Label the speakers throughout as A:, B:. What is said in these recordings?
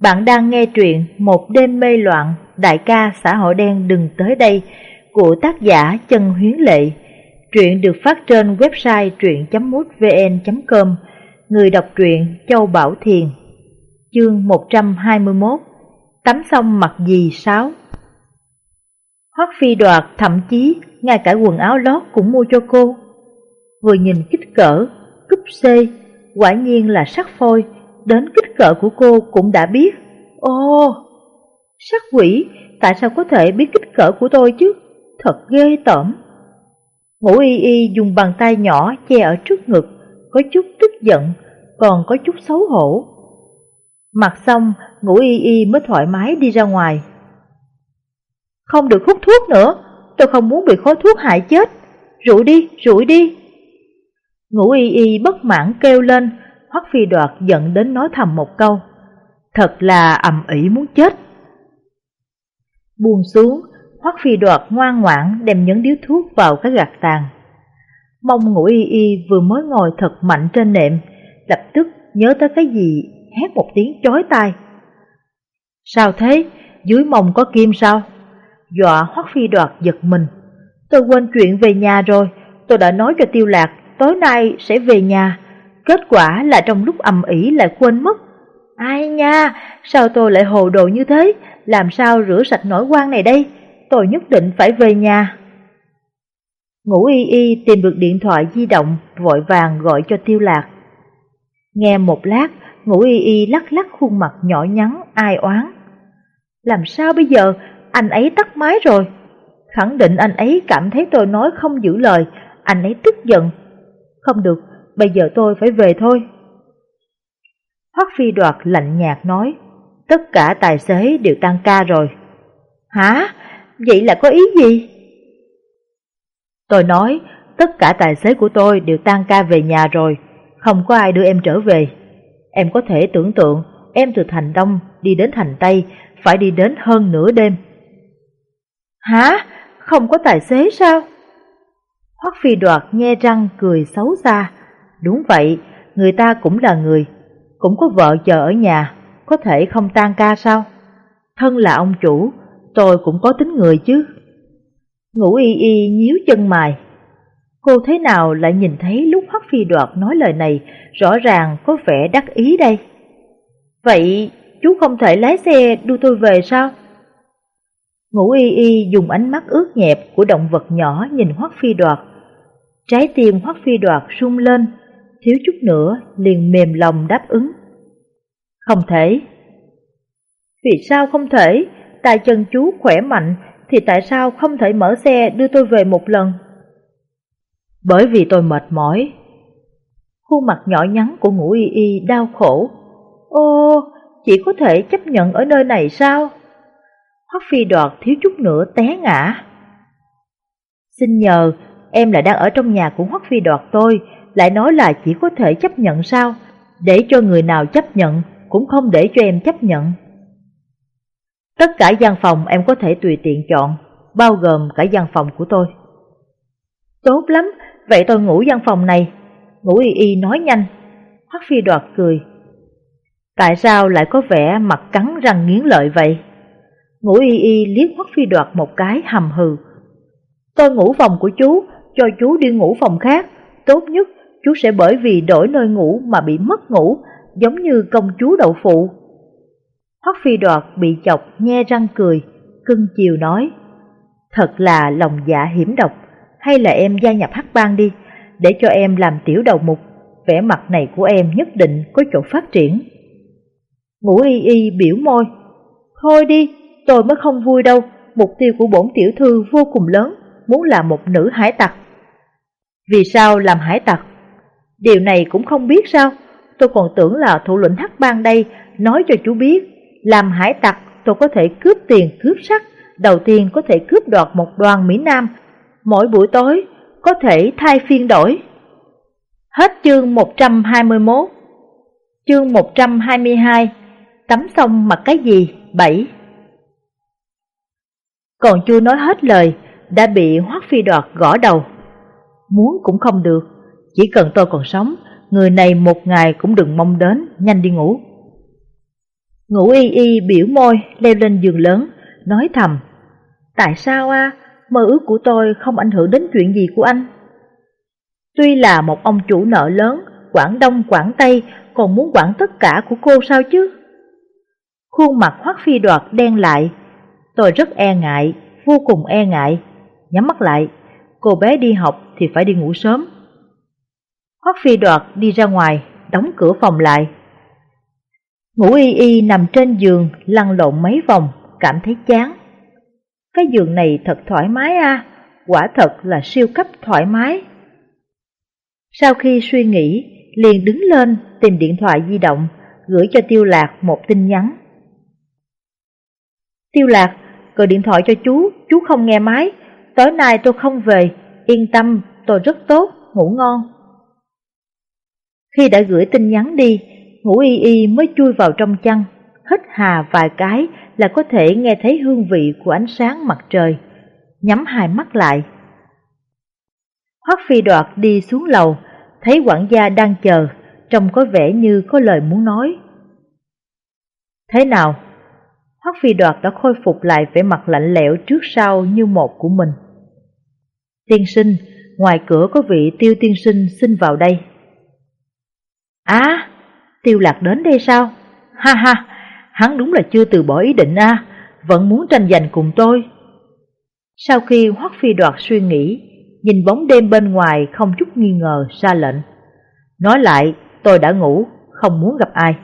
A: Bạn đang nghe truyện Một đêm mê loạn, đại ca xã hội đen đừng tới đây của tác giả trần Huyến Lệ. Truyện được phát trên website truyện.mútvn.com Người đọc truyện Châu Bảo Thiền. Chương 121 Tắm xong mặc gì sáu Hoắc phi đoạt thậm chí ngay cả quần áo lót cũng mua cho cô. Vừa nhìn kích cỡ, cúp C, quả nhiên là sắc phôi đến kích cỡ của cô cũng đã biết. Ô, sắc quỷ, tại sao có thể biết kích cỡ của tôi chứ? Thật ghê tởm. Ngũ y y dùng bàn tay nhỏ che ở trước ngực, có chút tức giận, còn có chút xấu hổ. Mặc xong, ngũ y y mới thoải mái đi ra ngoài. Không được hút thuốc nữa, tôi không muốn bị khói thuốc hại chết. Rủi đi, rủi đi. Ngũ y y bất mãn kêu lên, Hoắc Phi Đoạt giận đến nói thầm một câu. Thật là ầm ĩ muốn chết. Buông xuống, Hoắc Phi Đoạt ngoan ngoãn đem nhấn điếu thuốc vào cái gạt tàn. Mông ngủ y y vừa mới ngồi thật mạnh trên nệm, lập tức nhớ tới cái gì, hét một tiếng chói tai. Sao thế? Dưới mông có kim sao? Dọa Hoắc Phi Đoạt giật mình. Tôi quên chuyện về nhà rồi, tôi đã nói cho Tiêu Lạc tối nay sẽ về nhà, Kết quả là trong lúc ầm ĩ lại quên mất. Ai nha, sao tôi lại hồ đồ như thế, làm sao rửa sạch nỗi quan này đây, tôi nhất định phải về nhà. Ngũ y y tìm được điện thoại di động, vội vàng gọi cho tiêu lạc. Nghe một lát, ngũ y y lắc lắc khuôn mặt nhỏ nhắn, ai oán. Làm sao bây giờ, anh ấy tắt máy rồi. Khẳng định anh ấy cảm thấy tôi nói không giữ lời, anh ấy tức giận. Không được, bây giờ tôi phải về thôi. Hoắc Phi Đoạt lạnh nhạt nói, tất cả tài xế đều tăng ca rồi. Hả? Vậy là có ý gì? Tôi nói, tất cả tài xế của tôi đều tăng ca về nhà rồi, không có ai đưa em trở về. Em có thể tưởng tượng em từ thành Đông đi đến thành Tây phải đi đến hơn nửa đêm. Hả? Không có tài xế sao? Hoắc Phi Đoạt nghe răng cười xấu xa, Đúng vậy, người ta cũng là người, cũng có vợ chờ ở nhà, có thể không tan ca sao? Thân là ông chủ, tôi cũng có tính người chứ. Ngủ y y nhíu chân mày. Cô thế nào lại nhìn thấy lúc Hoắc Phi Đoạt nói lời này rõ ràng có vẻ đắc ý đây? Vậy chú không thể lái xe đưa tôi về sao? Ngũ y y dùng ánh mắt ướt nhẹp của động vật nhỏ nhìn Hoắc Phi Đoạt. Trái tim Hoắc Phi Đoạt rung lên, thiếu chút nữa liền mềm lòng đáp ứng. Không thể. Vì sao không thể? Tài chân chú khỏe mạnh thì tại sao không thể mở xe đưa tôi về một lần? Bởi vì tôi mệt mỏi. Khuôn mặt nhỏ nhắn của ngũ y y đau khổ. Ô, chỉ có thể chấp nhận ở nơi này sao? Hoắc phi đoạt thiếu chút nữa té ngã. Xin nhờ, em lại đang ở trong nhà của Hoắc phi đoạt tôi, lại nói là chỉ có thể chấp nhận sao, để cho người nào chấp nhận, cũng không để cho em chấp nhận. Tất cả gian phòng em có thể tùy tiện chọn, bao gồm cả gian phòng của tôi. Tốt lắm, vậy tôi ngủ gian phòng này. Ngủ y y nói nhanh, Hoắc Phi đoạt cười. Tại sao lại có vẻ mặt cắn răng nghiến lợi vậy? Ngủ y y liếc Hoắc Phi đoạt một cái hầm hừ. Tôi ngủ phòng của chú, cho chú đi ngủ phòng khác, tốt nhất chú sẽ bởi vì đổi nơi ngủ mà bị mất ngủ, giống như công chúa đậu phụ. Hoắc phi đoạt bị chọc nhe răng cười, cưng chiều nói, thật là lòng dạ hiểm độc, hay là em gia nhập hắc bang đi, để cho em làm tiểu đầu mục, vẻ mặt này của em nhất định có chỗ phát triển. Ngũ y y biểu môi, thôi đi, tôi mới không vui đâu, mục tiêu của bổn tiểu thư vô cùng lớn, muốn làm một nữ hải tặc. Vì sao làm hải tặc? Điều này cũng không biết sao, tôi còn tưởng là thủ lĩnh hắc bang đây nói cho chú biết, làm hải tặc tôi có thể cướp tiền cướp sắt, đầu tiên có thể cướp đoạt một đoàn Mỹ Nam, mỗi buổi tối có thể thay phiên đổi. Hết chương 121 Chương 122 Tắm xong mặc cái gì? 7 Còn chưa nói hết lời, đã bị Hoắc Phi đoạt gõ đầu. Muốn cũng không được, chỉ cần tôi còn sống, người này một ngày cũng đừng mong đến, nhanh đi ngủ. Ngủ y y biểu môi leo lên giường lớn, nói thầm. Tại sao a mơ ước của tôi không ảnh hưởng đến chuyện gì của anh? Tuy là một ông chủ nợ lớn, Quảng Đông, Quảng Tây, còn muốn quản tất cả của cô sao chứ? Khuôn mặt Hoắc Phi Đoạt đen lại, tôi rất e ngại, vô cùng e ngại. Nhắm mắt lại, cô bé đi học thì phải đi ngủ sớm. Hoắc Phi Đoạt đi ra ngoài, đóng cửa phòng lại. Ngủ y y nằm trên giường, lăn lộn mấy vòng, cảm thấy chán. Cái giường này thật thoải mái à, quả thật là siêu cấp thoải mái. Sau khi suy nghĩ, liền đứng lên tìm điện thoại di động, gửi cho Tiêu Lạc một tin nhắn. Tiêu Lạc, gọi điện thoại cho chú, chú không nghe máy, tối nay tôi không về, yên tâm, tôi rất tốt, ngủ ngon. Khi đã gửi tin nhắn đi, ngủ y y mới chui vào trong chăn, hít hà vài cái là có thể nghe thấy hương vị của ánh sáng mặt trời, nhắm hai mắt lại. Hoắc phi đoạt đi xuống lầu, thấy quản gia đang chờ, trông có vẻ như có lời muốn nói. Thế nào? Hoắc phi đoạt đã khôi phục lại vẻ mặt lạnh lẽo trước sau như một của mình. Tiên sinh, ngoài cửa có vị tiêu tiên sinh xin vào đây. Á, tiêu lạc đến đây sao? Ha ha, hắn đúng là chưa từ bỏ ý định a, vẫn muốn tranh giành cùng tôi. Sau khi Hoắc Phi đoạt suy nghĩ, nhìn bóng đêm bên ngoài không chút nghi ngờ ra lệnh. Nói lại, tôi đã ngủ, không muốn gặp ai.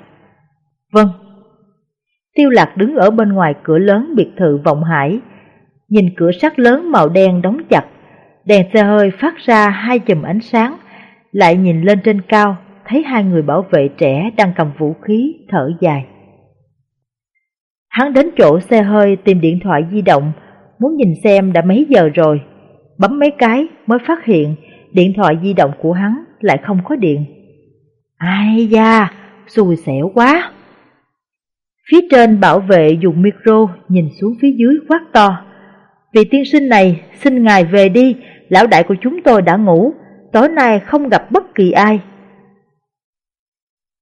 A: Vâng. Tiêu lạc đứng ở bên ngoài cửa lớn biệt thự vọng hải, nhìn cửa sắt lớn màu đen đóng chặt, đèn xe hơi phát ra hai chùm ánh sáng, lại nhìn lên trên cao, thấy hai người bảo vệ trẻ đang cầm vũ khí thở dài. Hắn đến chỗ xe hơi tìm điện thoại di động, muốn nhìn xem đã mấy giờ rồi. Bấm mấy cái mới phát hiện điện thoại di động của hắn lại không có điện. Ai da, xui xẻo quá. Phía trên bảo vệ dùng micro nhìn xuống phía dưới quát to. Vị tiên sinh này, xin ngài về đi, lão đại của chúng tôi đã ngủ, tối nay không gặp bất kỳ ai.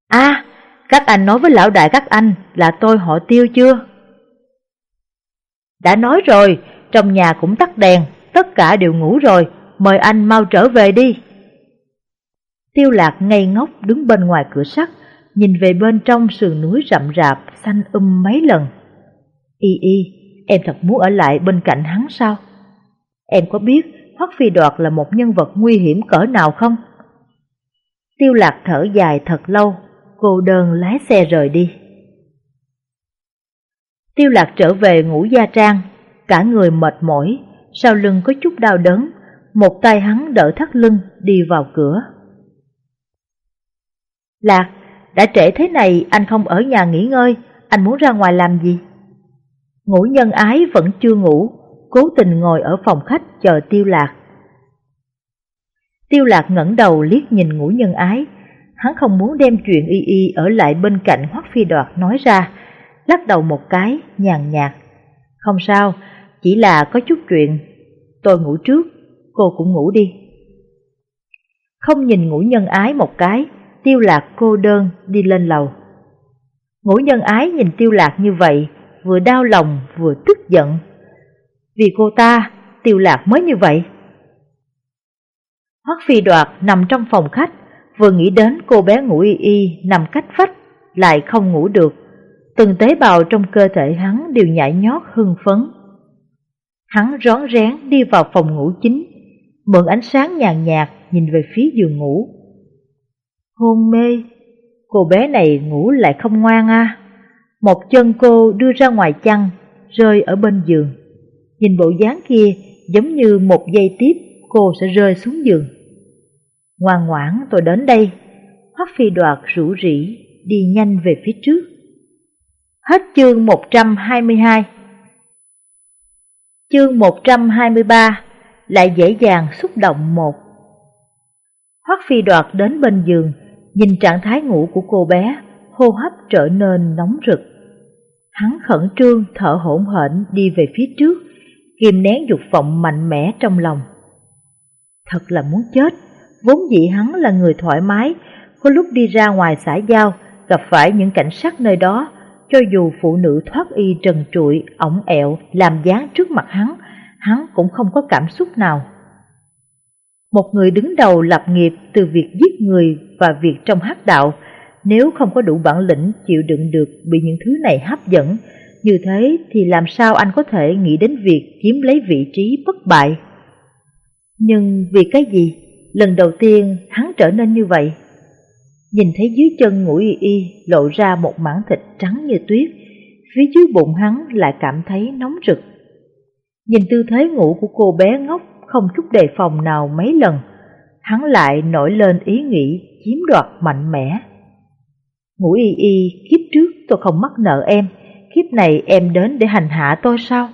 A: À, các anh nói với lão đại các anh là tôi họ tiêu chưa? Đã nói rồi, trong nhà cũng tắt đèn, tất cả đều ngủ rồi, mời anh mau trở về đi. Tiêu lạc ngây ngốc đứng bên ngoài cửa sắt, nhìn về bên trong sườn núi rậm rạp, xanh um mấy lần. Y y, em thật muốn ở lại bên cạnh hắn sao? Em có biết Hoắc Phi Đoạt là một nhân vật nguy hiểm cỡ nào không? Tiêu lạc thở dài thật lâu, cô đơn lái xe rời đi. Tiêu lạc trở về ngủ gia trang, cả người mệt mỏi, sau lưng có chút đau đớn, một tay hắn đỡ thắt lưng đi vào cửa. Lạc, đã trễ thế này anh không ở nhà nghỉ ngơi, anh muốn ra ngoài làm gì? Ngũ nhân ái vẫn chưa ngủ, cố tình ngồi ở phòng khách chờ tiêu lạc. Tiêu lạc ngẩng đầu liếc nhìn ngũ nhân ái, hắn không muốn đem chuyện y y ở lại bên cạnh Hoắc Phi Đoạt nói ra, lắc đầu một cái, nhàn nhạt. Không sao, chỉ là có chút chuyện, tôi ngủ trước, cô cũng ngủ đi. Không nhìn ngũ nhân ái một cái, tiêu lạc cô đơn đi lên lầu. Ngũ nhân ái nhìn tiêu lạc như vậy, vừa đau lòng vừa tức giận. Vì cô ta, tiêu lạc mới như vậy. Hoắc phi đoạt nằm trong phòng khách, vừa nghĩ đến cô bé ngủ y y nằm cách vách, lại không ngủ được. Từng tế bào trong cơ thể hắn đều nhảy nhót hưng phấn. Hắn rón rén đi vào phòng ngủ chính, mượn ánh sáng nhàn nhạt nhìn về phía giường ngủ. Hôn mê, cô bé này ngủ lại không ngoan à. Một chân cô đưa ra ngoài chăn, rơi ở bên giường. Nhìn bộ dáng kia giống như một giây tiếp cô sẽ rơi xuống giường. Ngoan ngoãn tôi đến đây, Hoắc phi đoạt rủ rỉ đi nhanh về phía trước. Hết chương 122 Chương 123 lại dễ dàng xúc động một. Hoắc phi đoạt đến bên giường, nhìn trạng thái ngủ của cô bé, hô hấp trở nên nóng rực. Hắn khẩn trương thở hổn hển đi về phía trước, kìm nén dục vọng mạnh mẽ trong lòng. Thật là muốn chết, vốn dĩ hắn là người thoải mái, có lúc đi ra ngoài xã giao, gặp phải những cảnh sát nơi đó, cho dù phụ nữ thoát y trần trụi, ổng ẹo, làm dáng trước mặt hắn, hắn cũng không có cảm xúc nào. Một người đứng đầu lập nghiệp từ việc giết người và việc trong hắc đạo, nếu không có đủ bản lĩnh chịu đựng được bị những thứ này hấp dẫn, như thế thì làm sao anh có thể nghĩ đến việc chiếm lấy vị trí bất bại? Nhưng vì cái gì? Lần đầu tiên hắn trở nên như vậy. Nhìn thấy dưới chân ngũ y y lộ ra một mảng thịt trắng như tuyết, phía dưới bụng hắn lại cảm thấy nóng rực. Nhìn tư thế ngủ của cô bé ngốc không chút đề phòng nào mấy lần, hắn lại nổi lên ý nghĩ chiếm đoạt mạnh mẽ. Ngũ y y, kiếp trước tôi không mắc nợ em, kiếp này em đến để hành hạ tôi sao?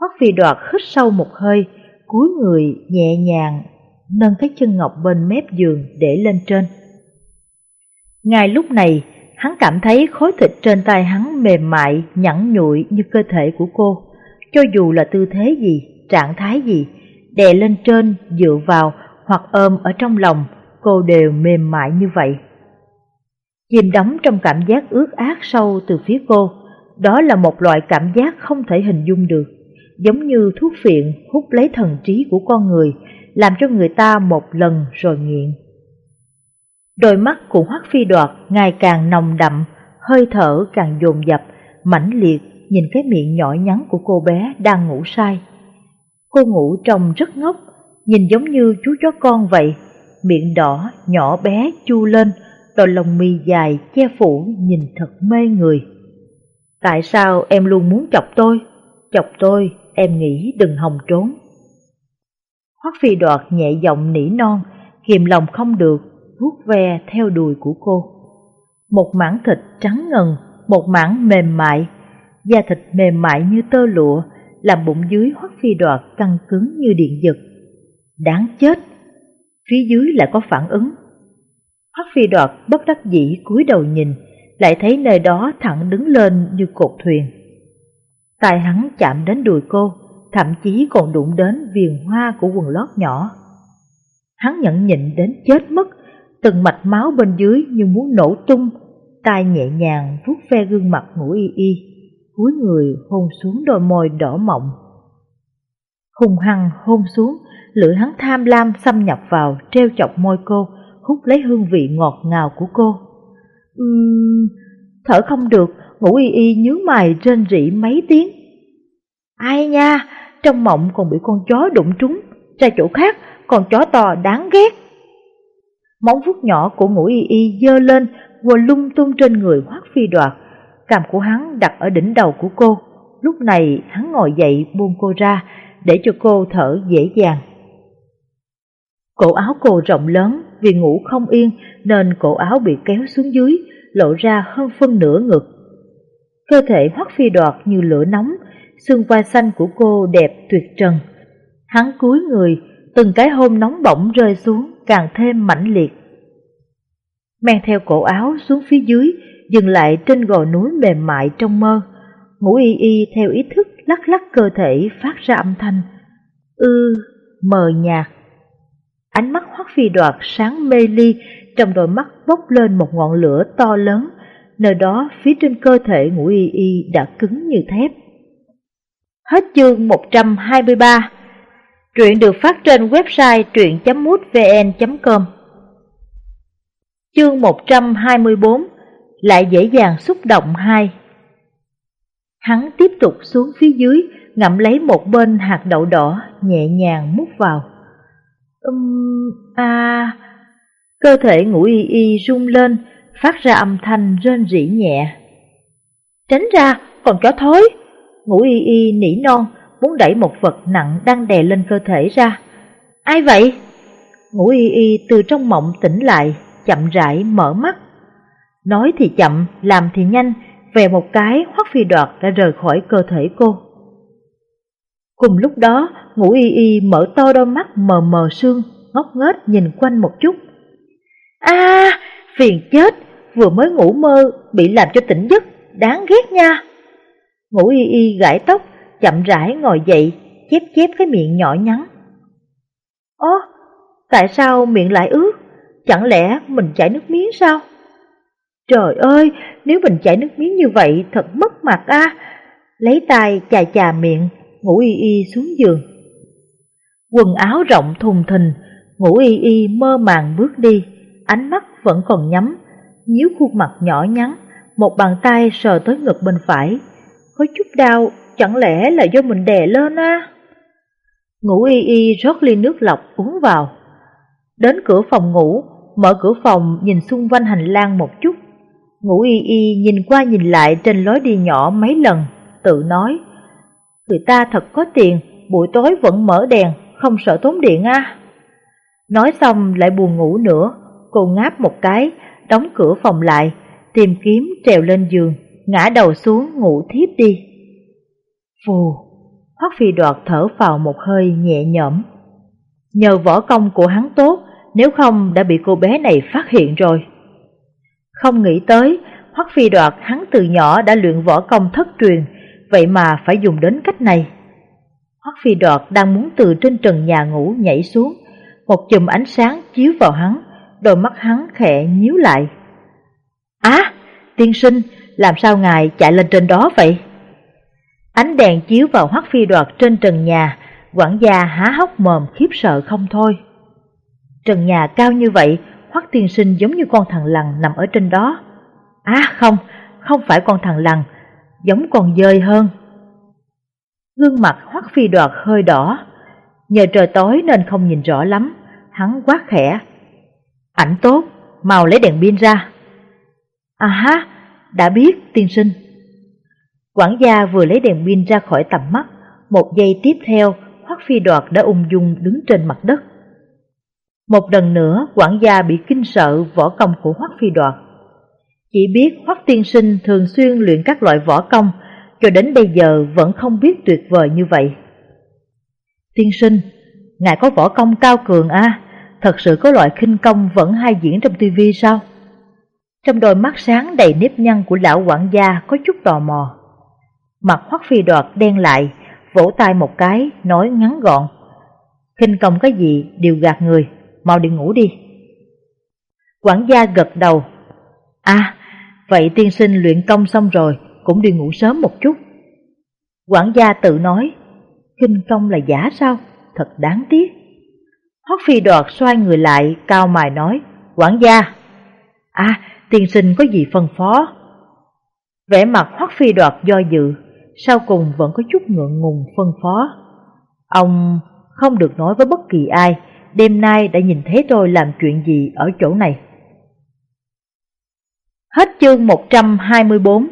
A: Hoắc phi đoạt hít sâu một hơi, cúi người nhẹ nhàng nâng cái chân ngọc bên mép giường để lên trên. Ngay lúc này, hắn cảm thấy khối thịt trên tay hắn mềm mại, nhẵn nhụi như cơ thể của cô. Cho dù là tư thế gì, trạng thái gì, đè lên trên, dựa vào hoặc ôm ở trong lòng, cô đều mềm mại như vậy. Chìm đắm trong cảm giác ướt át sâu từ phía cô, đó là một loại cảm giác không thể hình dung được, giống như thuốc phiện hút lấy thần trí của con người, làm cho người ta một lần rồi nghiện. Đôi mắt của Hoắc Phi Đoạt ngày càng nồng đậm, hơi thở càng dồn dập, mãnh liệt nhìn cái miệng nhỏ nhắn của cô bé đang ngủ say. Cô ngủ trông rất ngốc, nhìn giống như chú chó con vậy, miệng đỏ, nhỏ bé chu lên, đôi lông mi dài che phủ nhìn thật mê người. Tại sao em luôn muốn chọc tôi? Chọc tôi, em nghĩ đừng hòng trốn. Hoắc phi đoạt nhẹ giọng nỉ non, kiềm lòng không được, vuốt ve theo đùi của cô. Một mảng thịt trắng ngần, một mảng mềm mại, da thịt mềm mại như tơ lụa, làm bụng dưới Hoắc phi đoạt căng cứng như điện giật. Đáng chết! Phía dưới lại có phản ứng. Hoắc phi đoạt bất đắc dĩ cúi đầu nhìn, lại thấy nơi đó thẳng đứng lên như cột thuyền. Tài hắn chạm đến đùi cô, thậm chí còn đụng đến viền hoa của quần lót nhỏ. Hắn nhận nhịn đến chết mất, từng mạch máu bên dưới như muốn nổ tung, tay nhẹ nhàng vuốt ve gương mặt ngủ y y, cúi người hôn xuống đôi môi đỏ mọng. Hùng hăng hôn xuống, lưỡi hắn tham lam xâm nhập vào, treo chọc môi cô, hút lấy hương vị ngọt ngào của cô. Uhm, thở không được, ngủ y y nhướng mày rên rỉ mấy tiếng. Ai nha, trong mộng còn bị con chó đụng trúng, ra chỗ khác còn chó to đáng ghét. Móng vuốt nhỏ của ngũ y y dơ lên, vừa lung tung trên người hoác phi đoạt. Cằm của hắn đặt ở đỉnh đầu của cô, lúc này hắn ngồi dậy buông cô ra, để cho cô thở dễ dàng. Cổ áo cô rộng lớn, vì ngủ không yên nên cổ áo bị kéo xuống dưới, lộ ra hơn phân nửa ngực. Cơ thể hoắc phi đoạt như lửa nóng, xương vai xanh của cô đẹp tuyệt trần. Hắn cúi người, từng cái hôn nóng bỏng rơi xuống càng thêm mãnh liệt. Men theo cổ áo xuống phía dưới, dừng lại trên gò núi mềm mại trong mơ. Ngũ y y theo ý thức lắc lắc cơ thể phát ra âm thanh. Ư, mờ nhạt. Ánh mắt hoắc phi đoạt sáng mê ly, trong đôi mắt bốc lên một ngọn lửa to lớn, nơi đó phía trên cơ thể ngũ y y đã cứng như thép. Hết chương 123 Truyện được phát trên website truyện.mútvn.com Chương 124 Lại dễ dàng xúc động 2 Hắn tiếp tục xuống phía dưới, ngậm lấy một bên hạt đậu đỏ, nhẹ nhàng mút vào. Um, à... Cơ thể ngủ y y rung lên, phát ra âm thanh rên rỉ nhẹ. Tránh ra, còn chó thối! Ngũ y y nỉ non, muốn đẩy một vật nặng đang đè lên cơ thể ra. Ai vậy? Ngũ y y từ trong mộng tỉnh lại, chậm rãi mở mắt. Nói thì chậm, làm thì nhanh, về một cái hoắc phi đoạt đã rời khỏi cơ thể cô. Cùng lúc đó, ngũ y y mở to đôi mắt mờ mờ sương, ngốc nghếch nhìn quanh một chút. a phiền chết, vừa mới ngủ mơ, bị làm cho tỉnh giấc, đáng ghét nha. Ngũ y y gãi tóc, chậm rãi ngồi dậy, chép chép cái miệng nhỏ nhắn. Ố, tại sao miệng lại ướt? Chẳng lẽ mình chảy nước miếng sao? Trời ơi, nếu mình chảy nước miếng như vậy thật mất mặt a. Lấy tay chà chà miệng, ngủ y y xuống giường. Quần áo rộng thùng thình, ngủ y y mơ màng bước đi, ánh mắt vẫn còn nhắm, nhíu khuôn mặt nhỏ nhắn, một bàn tay sờ tới ngực bên phải. Có chút đau, chẳng lẽ là do mình đè lên á? Ngủ y y rót ly nước lọc uống vào. Đến cửa phòng ngủ, mở cửa phòng nhìn xung quanh hành lang một chút. Ngủ y y nhìn qua nhìn lại trên lối đi nhỏ mấy lần, tự nói. Người ta thật có tiền, buổi tối vẫn mở đèn, không sợ tốn điện à. Nói xong lại buồn ngủ nữa, cô ngáp một cái, đóng cửa phòng lại, tìm kiếm trèo lên giường, ngã đầu xuống ngủ thiếp đi. Phù, Hoắc Phi đoạt thở vào một hơi nhẹ nhõm. Nhờ võ công của hắn tốt, nếu không đã bị cô bé này phát hiện rồi. Không nghĩ tới, Hoắc Phi đoạt hắn từ nhỏ đã luyện võ công thất truyền, vậy mà phải dùng đến cách này. Hoắc Phi đoạt đang muốn từ trên trần nhà ngủ nhảy xuống, một chùm ánh sáng chiếu vào hắn, đôi mắt hắn khẽ nhíu lại. Á, tiên sinh, làm sao ngài chạy lên trên đó vậy? Ánh đèn chiếu vào Hoắc Phi đoạt trên trần nhà, quản gia há hốc mồm khiếp sợ không thôi. Trần nhà cao như vậy, Hoắc tiên sinh giống như con thằng lằn nằm ở trên đó. À không, không phải con thằng lằn, giống con dơi hơn. Gương mặt Hoắc Phi đoạt hơi đỏ, nhờ trời tối nên không nhìn rõ lắm, hắn quát khẽ. Ảnh tốt, mau lấy đèn pin ra. À ha, đã biết tiên sinh. Quản gia vừa lấy đèn pin ra khỏi tầm mắt, một giây tiếp theo, Hoắc Phi Đoạt đã ung dung đứng trên mặt đất. Một lần nữa, quản gia bị kinh sợ võ công của Hoắc Phi Đoạt. Chỉ biết Hoắc Tiên Sinh thường xuyên luyện các loại võ công, cho đến bây giờ vẫn không biết tuyệt vời như vậy. Tiên Sinh, ngài có võ công cao cường à, thật sự có loại khinh công vẫn hay diễn trong tivi sao? Trong đôi mắt sáng đầy nếp nhăn của lão quản gia có chút tò mò. Mặt hoắc phi đoạt đen lại, vỗ tay một cái, nói ngắn gọn. Kinh công cái gì đều gạt người, mau đi ngủ đi. Quản gia gật đầu. À, vậy tiên sinh luyện công xong rồi, cũng đi ngủ sớm một chút. Quản gia tự nói, kinh công là giả sao, thật đáng tiếc. Hoắc phi đoạt xoay người lại, cao mài nói, quản gia. À, tiên sinh có gì phân phó? Vẻ mặt Hoắc phi đoạt do dự, sau cùng vẫn có chút ngượng ngùng phân phó. Ông không được nói với bất kỳ ai, đêm nay đã nhìn thấy tôi làm chuyện gì ở chỗ này. Hết chương 124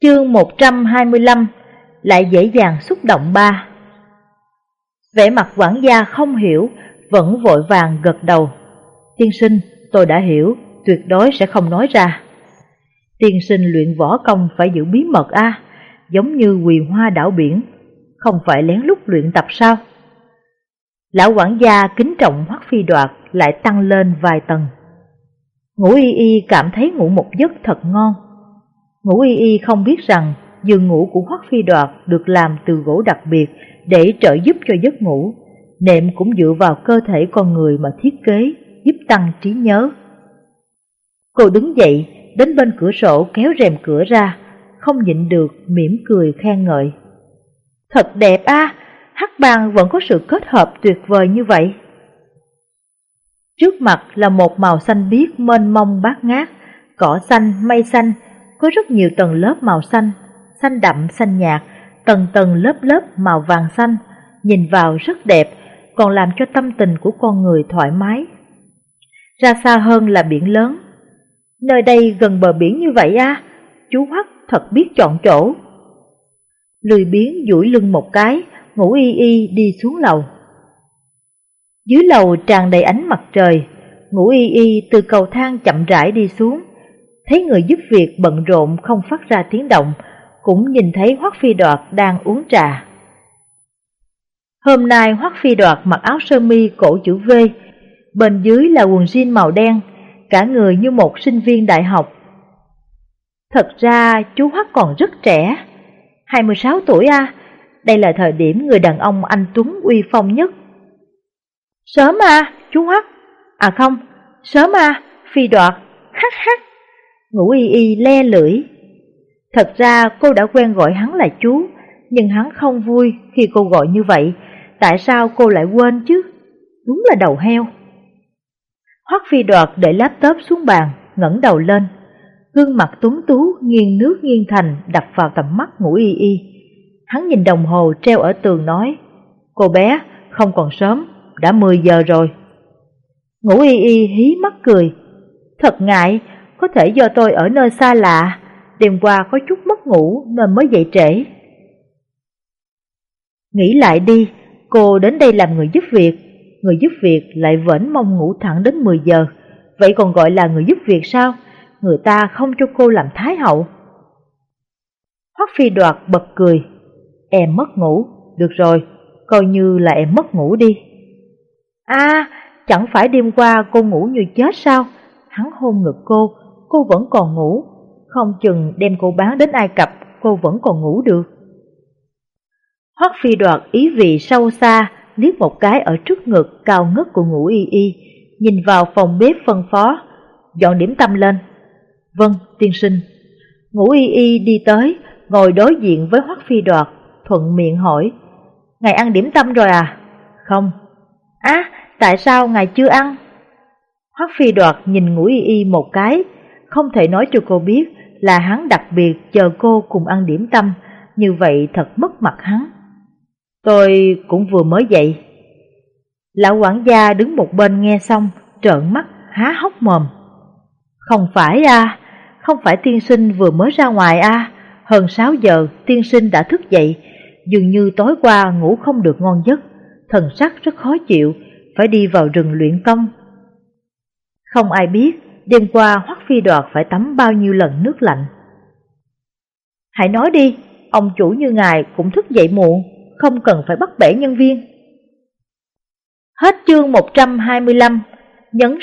A: Chương 125 lại dễ dàng xúc động ba. Vẻ mặt quản gia không hiểu, vẫn vội vàng gật đầu. Tiên sinh, tôi đã hiểu, tuyệt đối sẽ không nói ra. Tiên sinh luyện võ công phải giữ bí mật a, giống như quỳ hoa đảo biển, không phải lén lút luyện tập sao? Lão quản gia kính trọng hoắc phi đoạt lại tăng lên vài tầng. Ngũ y y cảm thấy ngủ một giấc thật ngon. Ngũ y y không biết rằng giường ngủ của hoắc phi đoạt được làm từ gỗ đặc biệt để trợ giúp cho giấc ngủ. Nệm cũng dựa vào cơ thể con người mà thiết kế, giúp tăng trí nhớ. Cô đứng dậy, đến bên cửa sổ kéo rèm cửa ra, không nhịn được mỉm cười khen ngợi. Thật đẹp a, hắc bàn vẫn có sự kết hợp tuyệt vời như vậy. Trước mặt là một màu xanh biếc mênh mông bát ngát, cỏ xanh, mây xanh, có rất nhiều tầng lớp màu xanh, xanh đậm, xanh nhạt, tầng tầng lớp lớp màu vàng xanh, nhìn vào rất đẹp, còn làm cho tâm tình của con người thoải mái. Ra xa hơn là biển lớn, Nơi đây gần bờ biển như vậy à, chú Hoắc thật biết chọn chỗ. Lười biến duỗi lưng một cái, ngủ y y đi xuống lầu. Dưới lầu tràn đầy ánh mặt trời, ngủ y y từ cầu thang chậm rãi đi xuống. Thấy người giúp việc bận rộn không phát ra tiếng động, cũng nhìn thấy Hoắc Phi Đoạt đang uống trà. Hôm nay Hoắc Phi Đoạt mặc áo sơ mi cổ chữ V, bên dưới là quần jean màu đen, cả người như một sinh viên đại học. Thật ra chú Hoắc còn rất trẻ, 26 tuổi à, đây là thời điểm người đàn ông anh Tuấn uy phong nhất. Sớm à, chú Hoắc, à không, sớm à, phi đoạt, hắc hắc. Ngũ y y le lưỡi. Thật ra cô đã quen gọi hắn là chú, nhưng hắn không vui khi cô gọi như vậy. Tại sao cô lại quên chứ? Đúng là đầu heo. Hoắc phi đoạt để laptop xuống bàn, ngẩng đầu lên. Gương mặt tuấn tú nghiêng nước nghiêng thành đập vào tầm mắt ngủ y y. Hắn nhìn đồng hồ treo ở tường nói, cô bé, không còn sớm, đã 10 giờ rồi. ngủ y y hí mắt cười, thật ngại, có thể do tôi ở nơi xa lạ, đêm qua có chút mất ngủ nên mới dậy trễ. Nghĩ lại đi, cô đến đây làm người giúp việc, người giúp việc lại vẫn mong ngủ thẳng đến 10 giờ, vậy còn gọi là người giúp việc sao? Người ta không cho cô làm thái hậu. Hoắc phi đoạt bật cười, em mất ngủ, được rồi, coi như là em mất ngủ đi. À, chẳng phải đêm qua cô ngủ như chết sao? Hắn hôn ngực cô, cô vẫn còn ngủ, không chừng đem cô bán đến Ai Cập, cô vẫn còn ngủ được. Hoắc phi đoạt ý vị sâu xa, liếc một cái ở trước ngực cao ngất của ngũ y y, nhìn vào phòng bếp phân phó, dọn điểm tâm lên. Vâng, tiên sinh. Ngũ y y đi tới, ngồi đối diện với Hoắc phi đoạt, thuận miệng hỏi, Ngài ăn điểm tâm rồi à? Không. Á, tại sao ngài chưa ăn? Hoắc phi đoạt nhìn ngũ y y một cái, không thể nói cho cô biết là hắn đặc biệt chờ cô cùng ăn điểm tâm, như vậy thật mất mặt hắn. Tôi cũng vừa mới dậy. Lão quản gia đứng một bên nghe xong, trợn mắt, há hốc mồm. Không phải à, không phải tiên sinh vừa mới ra ngoài à, hơn 6 giờ tiên sinh đã thức dậy, dường như tối qua ngủ không được ngon giấc, thần sắc rất khó chịu, phải đi vào rừng luyện công. Không ai biết đêm qua Hoắc Phi Đoạt phải tắm bao nhiêu lần nước lạnh. Hãy nói đi, ông chủ như ngài cũng thức dậy muộn, không cần phải bắt bẻ nhân viên. Hết chương 125, nhấn